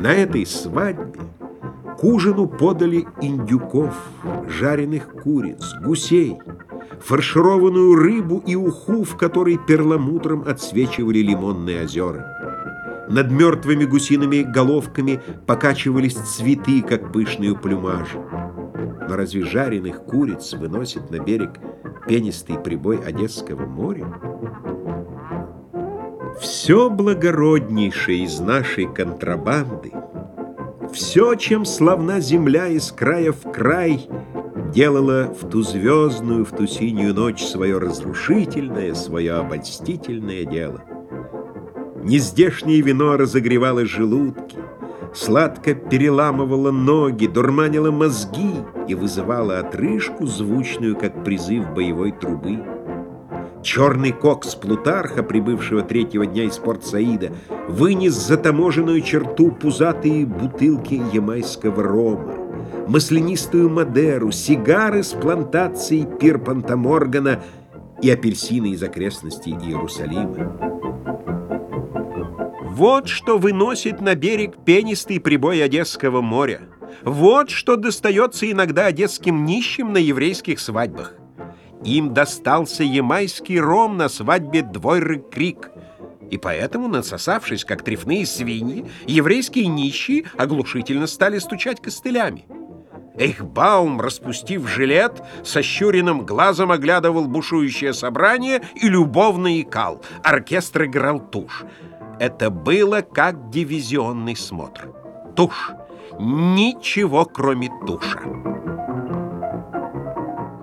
На этой свадьбе к ужину подали индюков, жареных куриц, гусей, фаршированную рыбу и уху, в которой перламутром отсвечивали лимонные озера. Над мертвыми гусиными головками покачивались цветы, как пышные плюмажи. Но разве жареных куриц выносит на берег пенистый прибой Одесского моря? Все благороднейшее из нашей контрабанды, все, чем славна земля из края в край, делала в ту звездную, в ту синюю ночь свое разрушительное, свое обольстительное дело. Нездешнее вино разогревало желудки, сладко переламывало ноги, дурманило мозги и вызывало отрыжку звучную, как призыв боевой трубы. Черный кокс Плутарха, прибывшего третьего дня из Порт-Саида, вынес за таможенную черту пузатые бутылки ямайского рома, маслянистую Мадеру, сигары с плантацией Пирпанта Моргана и апельсины из окрестностей Иерусалима. Вот что выносит на берег пенистый прибой Одесского моря. Вот что достается иногда одесским нищим на еврейских свадьбах. Им достался ямайский ром на свадьбе Двойры Крик. И поэтому, насосавшись, как трефные свиньи, еврейские нищие оглушительно стали стучать костылями. Эйхбаум, распустив жилет, со щуренным глазом оглядывал бушующее собрание и любовно икал. Оркестр играл тушь. Это было как дивизионный смотр. Тушь. Ничего, кроме туша.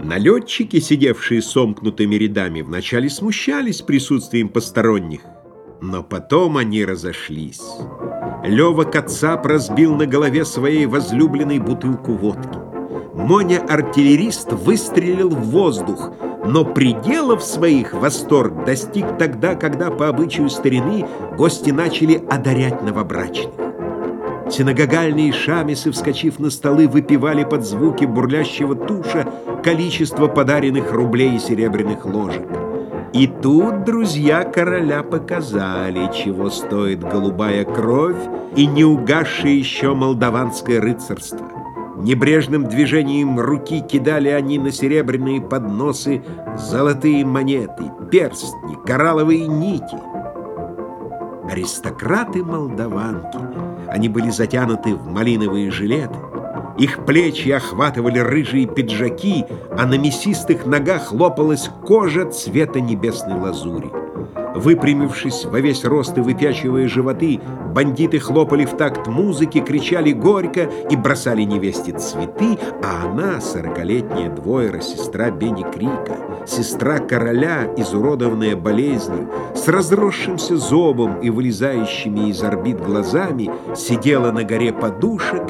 Налетчики, сидевшие сомкнутыми рядами, вначале смущались присутствием посторонних, но потом они разошлись. Лева Кацап разбил на голове своей возлюбленной бутылку водки. Моня-артиллерист выстрелил в воздух, но пределов своих восторг достиг тогда, когда по обычаю старины гости начали одарять новобрачных. Синагогальные шамисы, вскочив на столы, выпивали под звуки бурлящего туша количество подаренных рублей и серебряных ложек. И тут друзья короля показали, чего стоит голубая кровь и не угасшее еще молдаванское рыцарство. Небрежным движением руки кидали они на серебряные подносы золотые монеты, перстни, коралловые нити. Аристократы-молдаванки — они были затянуты в малиновые жилеты. Их плечи охватывали рыжие пиджаки, а на мясистых ногах лопалась кожа цвета небесной лазури. Выпрямившись во весь рост и выпячивая животы, бандиты хлопали в такт музыки, кричали горько и бросали невесте цветы, а она, сорокалетняя двойра, сестра Бенни Крика, сестра короля, изуродованная болезнью, с разросшимся зобом и вылезающими из орбит глазами, сидела на горе подушек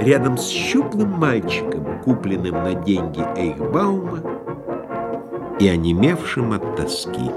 рядом с щуплым мальчиком, купленным на деньги Эйхбаума и онемевшим от тоски.